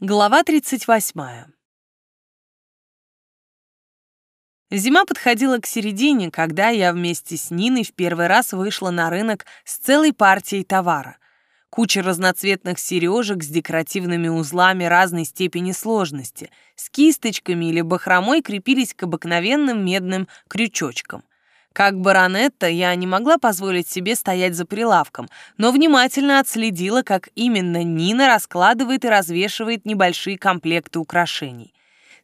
Глава 38. Зима подходила к середине, когда я вместе с Ниной в первый раз вышла на рынок с целой партией товара. Куча разноцветных сережек с декоративными узлами разной степени сложности, с кисточками или бахромой крепились к обыкновенным медным крючочкам — как баронетта я не могла позволить себе стоять за прилавком, но внимательно отследила, как именно Нина раскладывает и развешивает небольшие комплекты украшений.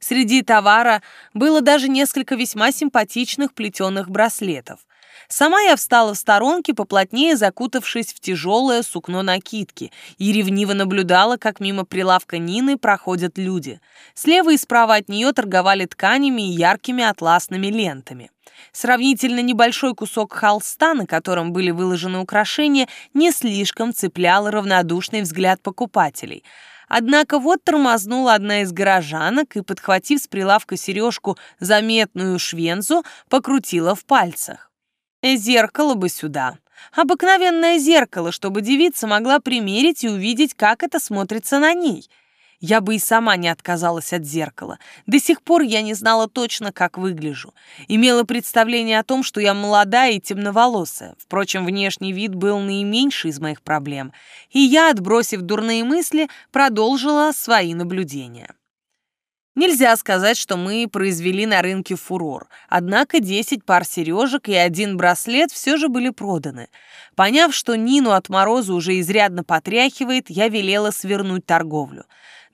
Среди товара было даже несколько весьма симпатичных плетеных браслетов. Сама я встала в сторонке, поплотнее закутавшись в тяжелое сукно накидки, и ревниво наблюдала, как мимо прилавка Нины проходят люди. Слева и справа от нее торговали тканями и яркими атласными лентами. Сравнительно небольшой кусок холста, на котором были выложены украшения, не слишком цеплял равнодушный взгляд покупателей — Однако вот тормознула одна из горожанок и, подхватив с прилавка сережку заметную швенцу, покрутила в пальцах. Зеркало бы сюда. Обыкновенное зеркало, чтобы девица могла примерить и увидеть, как это смотрится на ней. Я бы и сама не отказалась от зеркала. До сих пор я не знала точно, как выгляжу. Имела представление о том, что я молодая и темноволосая. Впрочем, внешний вид был наименьший из моих проблем. И я, отбросив дурные мысли, продолжила свои наблюдения. Нельзя сказать, что мы произвели на рынке фурор, однако 10 пар сережек и один браслет все же были проданы. Поняв, что Нину от мороза уже изрядно потряхивает, я велела свернуть торговлю.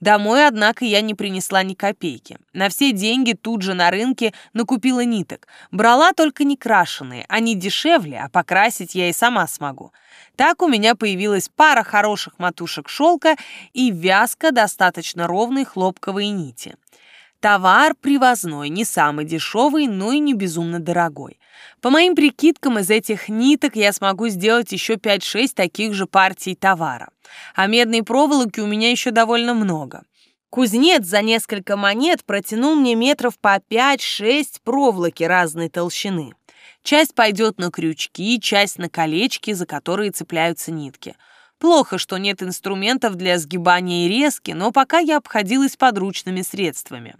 Домой, однако, я не принесла ни копейки. На все деньги тут же на рынке накупила ниток. Брала только не крашеные, они дешевле, а покрасить я и сама смогу. Так у меня появилась пара хороших матушек шелка и вязка достаточно ровной хлопковой нити. Товар привозной, не самый дешевый, но и не безумно дорогой. По моим прикидкам, из этих ниток я смогу сделать еще 5-6 таких же партий товара. А медной проволоки у меня еще довольно много. Кузнец за несколько монет протянул мне метров по 5-6 проволоки разной толщины. Часть пойдет на крючки, часть на колечки, за которые цепляются нитки. Плохо, что нет инструментов для сгибания и резки, но пока я обходилась подручными средствами.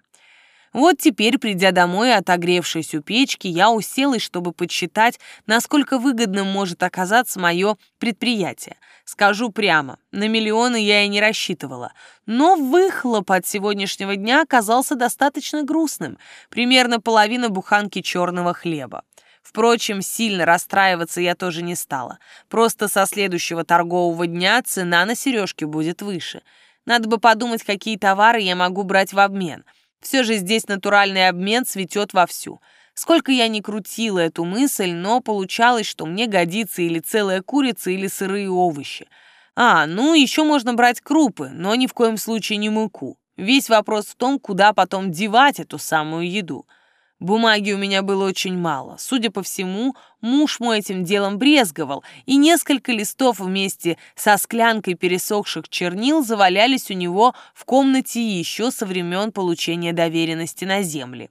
Вот теперь, придя домой, отогревшись у печки, я уселась, чтобы подсчитать, насколько выгодным может оказаться мое предприятие. Скажу прямо, на миллионы я и не рассчитывала. Но выхлоп от сегодняшнего дня оказался достаточно грустным. Примерно половина буханки черного хлеба. Впрочем, сильно расстраиваться я тоже не стала. Просто со следующего торгового дня цена на сережки будет выше. Надо бы подумать, какие товары я могу брать в обмен — все же здесь натуральный обмен цветет вовсю. Сколько я ни крутила эту мысль, но получалось, что мне годится или целая курица, или сырые овощи. А, ну еще можно брать крупы, но ни в коем случае не муку. Весь вопрос в том, куда потом девать эту самую еду. Бумаги у меня было очень мало. Судя по всему, муж мой этим делом брезговал, и несколько листов вместе со склянкой пересохших чернил завалялись у него в комнате еще со времен получения доверенности на земле.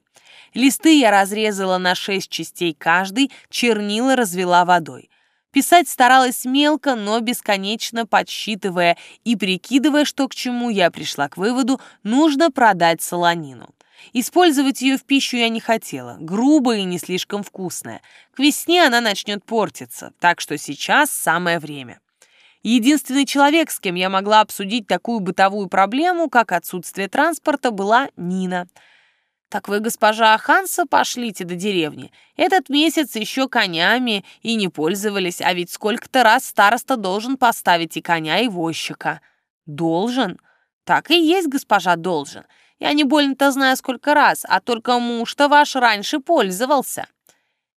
Листы я разрезала на шесть частей каждый, чернила развела водой. Писать старалась мелко, но бесконечно подсчитывая и прикидывая, что к чему, я пришла к выводу, нужно продать солонину. Использовать ее в пищу я не хотела, грубая и не слишком вкусная. К весне она начнет портиться, так что сейчас самое время. Единственный человек, с кем я могла обсудить такую бытовую проблему, как отсутствие транспорта, была Нина. «Так вы, госпожа Ханса, пошлите до деревни. Этот месяц еще конями и не пользовались, а ведь сколько-то раз староста должен поставить и коня, и возчика». «Должен?» «Так и есть, госпожа, должен. Я не больно-то знаю, сколько раз, а только муж-то ваш раньше пользовался».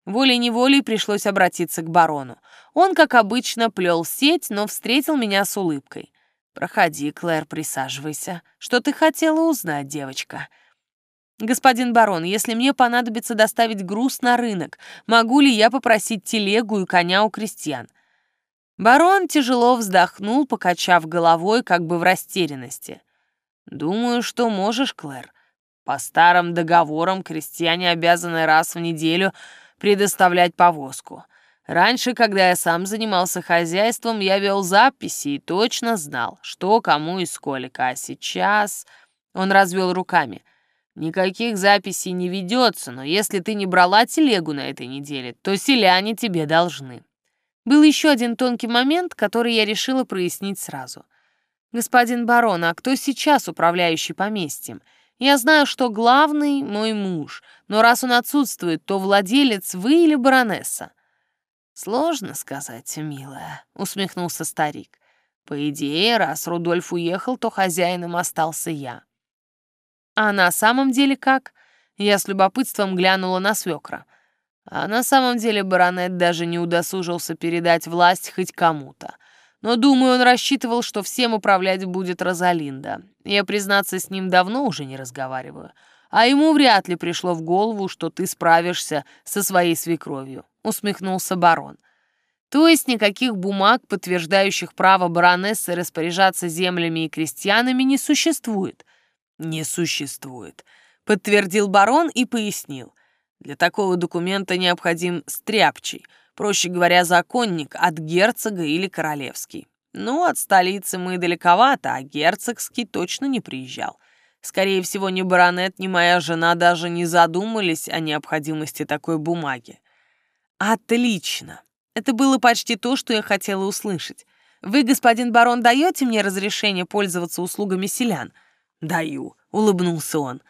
Волей-неволей пришлось обратиться к барону. Он, как обычно, плел сеть, но встретил меня с улыбкой. «Проходи, Клэр, присаживайся. Что ты хотела узнать, девочка?» «Господин барон, если мне понадобится доставить груз на рынок, могу ли я попросить телегу и коня у крестьян?» Барон тяжело вздохнул, покачав головой, как бы в растерянности. «Думаю, что можешь, Клэр. По старым договорам крестьяне обязаны раз в неделю предоставлять повозку. Раньше, когда я сам занимался хозяйством, я вел записи и точно знал, что, кому и сколько. А сейчас...» Он развел руками. «Никаких записей не ведется, но если ты не брала телегу на этой неделе, то селяне тебе должны». Был еще один тонкий момент, который я решила прояснить сразу. «Господин барон, а кто сейчас управляющий поместьем? Я знаю, что главный — мой муж, но раз он отсутствует, то владелец вы или баронесса?» «Сложно сказать, милая», — усмехнулся старик. «По идее, раз Рудольф уехал, то хозяином остался я». «А на самом деле как?» Я с любопытством глянула на свекра. А на самом деле баронет даже не удосужился передать власть хоть кому-то. Но, думаю, он рассчитывал, что всем управлять будет Розалинда. Я, признаться, с ним давно уже не разговариваю. А ему вряд ли пришло в голову, что ты справишься со своей свекровью», — усмехнулся барон. «То есть никаких бумаг, подтверждающих право баронессы распоряжаться землями и крестьянами, не существует?» «Не существует», — подтвердил барон и пояснил. «Для такого документа необходим стряпчий, проще говоря, законник от герцога или королевский. Ну, от столицы мы далековато, а герцогский точно не приезжал. Скорее всего, ни баронет, ни моя жена даже не задумались о необходимости такой бумаги. Отлично. Это было почти то, что я хотела услышать. Вы, господин барон, даете мне разрешение пользоваться услугами селян? Даю, улыбнулся он.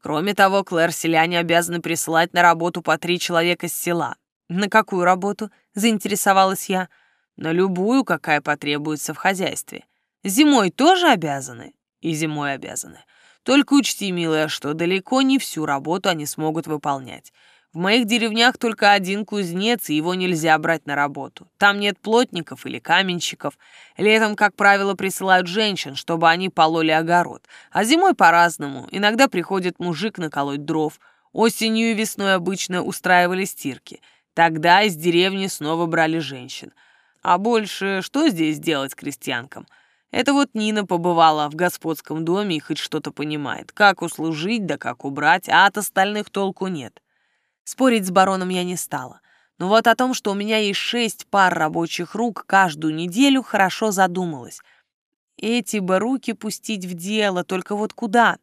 Кроме того, Клэр, селяне обязаны присылать на работу по три человека с села. На какую работу? Заинтересовалась я. На любую, какая потребуется в хозяйстве. Зимой тоже обязаны? И зимой обязаны. Только учти, милая, что далеко не всю работу они смогут выполнять. В моих деревнях только один кузнец, и его нельзя брать на работу. Там нет плотников или каменщиков. Летом, как правило, присылают женщин, чтобы они пололи огород. А зимой по-разному. Иногда приходит мужик наколоть дров. Осенью и весной обычно устраивали стирки. Тогда из деревни снова брали женщин. А больше что здесь делать крестьянкам? Это вот Нина побывала в господском доме и хоть что-то понимает. Как услужить, да как убрать, а от остальных толку нет. Спорить с бароном я не стала. Но вот о том, что у меня есть шесть пар рабочих рук каждую неделю, хорошо задумалась. Эти бы руки пустить в дело, только вот куда?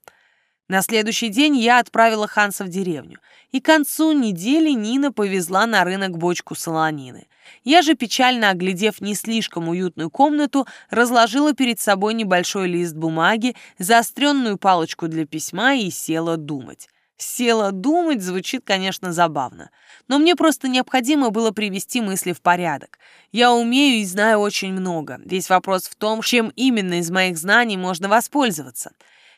На следующий день я отправила Ханса в деревню, и к концу недели Нина повезла на рынок бочку солонины. Я же, печально оглядев не слишком уютную комнату, разложила перед собой небольшой лист бумаги, заостренную палочку для письма и села думать. Села думать звучит, конечно, забавно. Но мне просто необходимо было привести мысли в порядок. Я умею и знаю очень много. Весь вопрос в том, чем именно из моих знаний можно воспользоваться.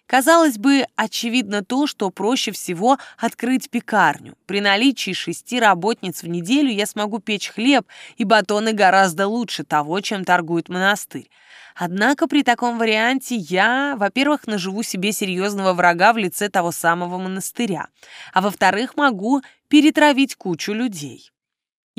Казалось бы, очевидно то, что проще всего открыть пекарню. При наличии шести работниц в неделю я смогу печь хлеб и батоны гораздо лучше того, чем торгует монастырь. Однако при таком варианте я, во-первых, наживу себе серьезного врага в лице того самого монастыря, а во-вторых, могу перетравить кучу людей.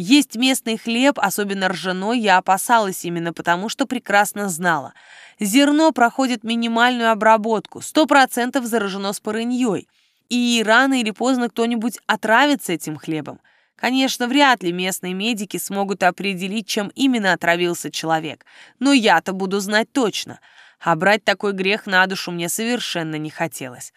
Есть местный хлеб, особенно ржаной, я опасалась именно потому, что прекрасно знала. Зерно проходит минимальную обработку, 100% заражено спорыньей, и рано или поздно кто-нибудь отравится этим хлебом. Конечно, вряд ли местные медики смогут определить, чем именно отравился человек, но я-то буду знать точно, а брать такой грех на душу мне совершенно не хотелось.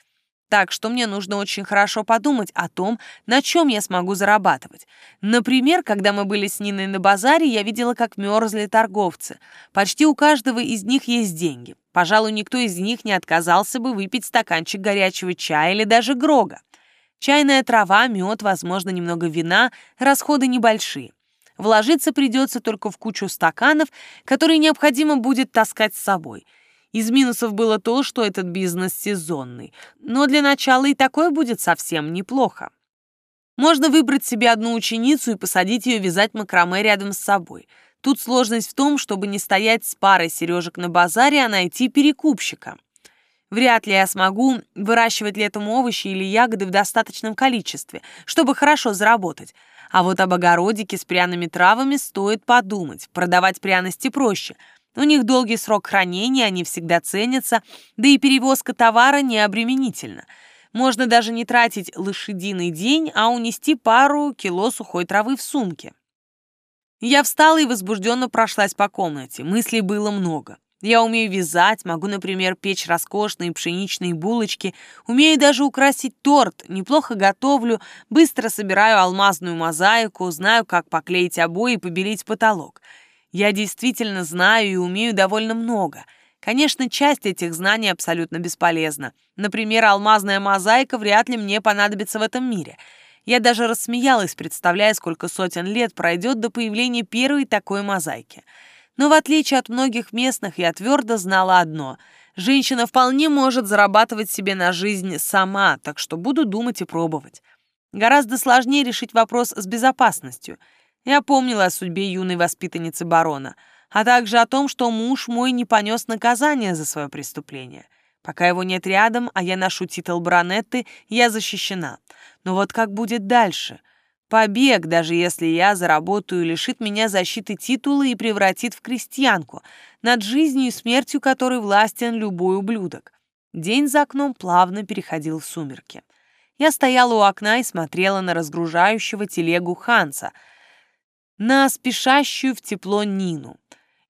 Так что мне нужно очень хорошо подумать о том, на чем я смогу зарабатывать. Например, когда мы были с Ниной на базаре, я видела, как мерзли торговцы. Почти у каждого из них есть деньги. Пожалуй, никто из них не отказался бы выпить стаканчик горячего чая или даже грога. Чайная трава, мед, возможно, немного вина, расходы небольшие. Вложиться придется только в кучу стаканов, которые необходимо будет таскать с собой – из минусов было то, что этот бизнес сезонный, но для начала и такое будет совсем неплохо. Можно выбрать себе одну ученицу и посадить ее вязать макраме рядом с собой. Тут сложность в том, чтобы не стоять с парой сережек на базаре, а найти перекупщика. Вряд ли я смогу выращивать летом овощи или ягоды в достаточном количестве, чтобы хорошо заработать. А вот об огородике с пряными травами стоит подумать. Продавать пряности проще – у них долгий срок хранения, они всегда ценятся, да и перевозка товара не обременительна. Можно даже не тратить лошадиный день, а унести пару кило сухой травы в сумке. Я встала и возбужденно прошлась по комнате. Мыслей было много. Я умею вязать, могу, например, печь роскошные пшеничные булочки, умею даже украсить торт, неплохо готовлю, быстро собираю алмазную мозаику, знаю, как поклеить обои и побелить потолок. Я действительно знаю и умею довольно много. Конечно, часть этих знаний абсолютно бесполезна. Например, алмазная мозаика вряд ли мне понадобится в этом мире. Я даже рассмеялась, представляя, сколько сотен лет пройдет до появления первой такой мозаики — но в отличие от многих местных, я твердо знала одно — женщина вполне может зарабатывать себе на жизнь сама, так что буду думать и пробовать. Гораздо сложнее решить вопрос с безопасностью. Я помнила о судьбе юной воспитанницы барона, а также о том, что муж мой не понес наказание за свое преступление. Пока его нет рядом, а я ношу титул баронетты, я защищена. Но вот как будет дальше — Побег, даже если я заработаю, лишит меня защиты титула и превратит в крестьянку, над жизнью и смертью которой властен любой ублюдок. День за окном плавно переходил в сумерки. Я стояла у окна и смотрела на разгружающего телегу Ханса, на спешащую в тепло Нину.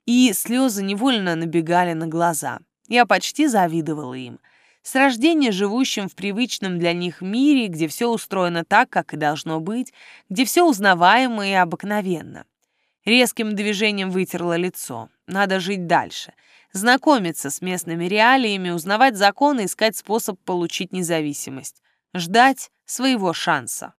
И слезы невольно набегали на глаза. Я почти завидовала им — с рождения живущим в привычном для них мире, где все устроено так, как и должно быть, где все узнаваемо и обыкновенно. Резким движением вытерла лицо. Надо жить дальше. Знакомиться с местными реалиями, узнавать законы, искать способ получить независимость. Ждать своего шанса.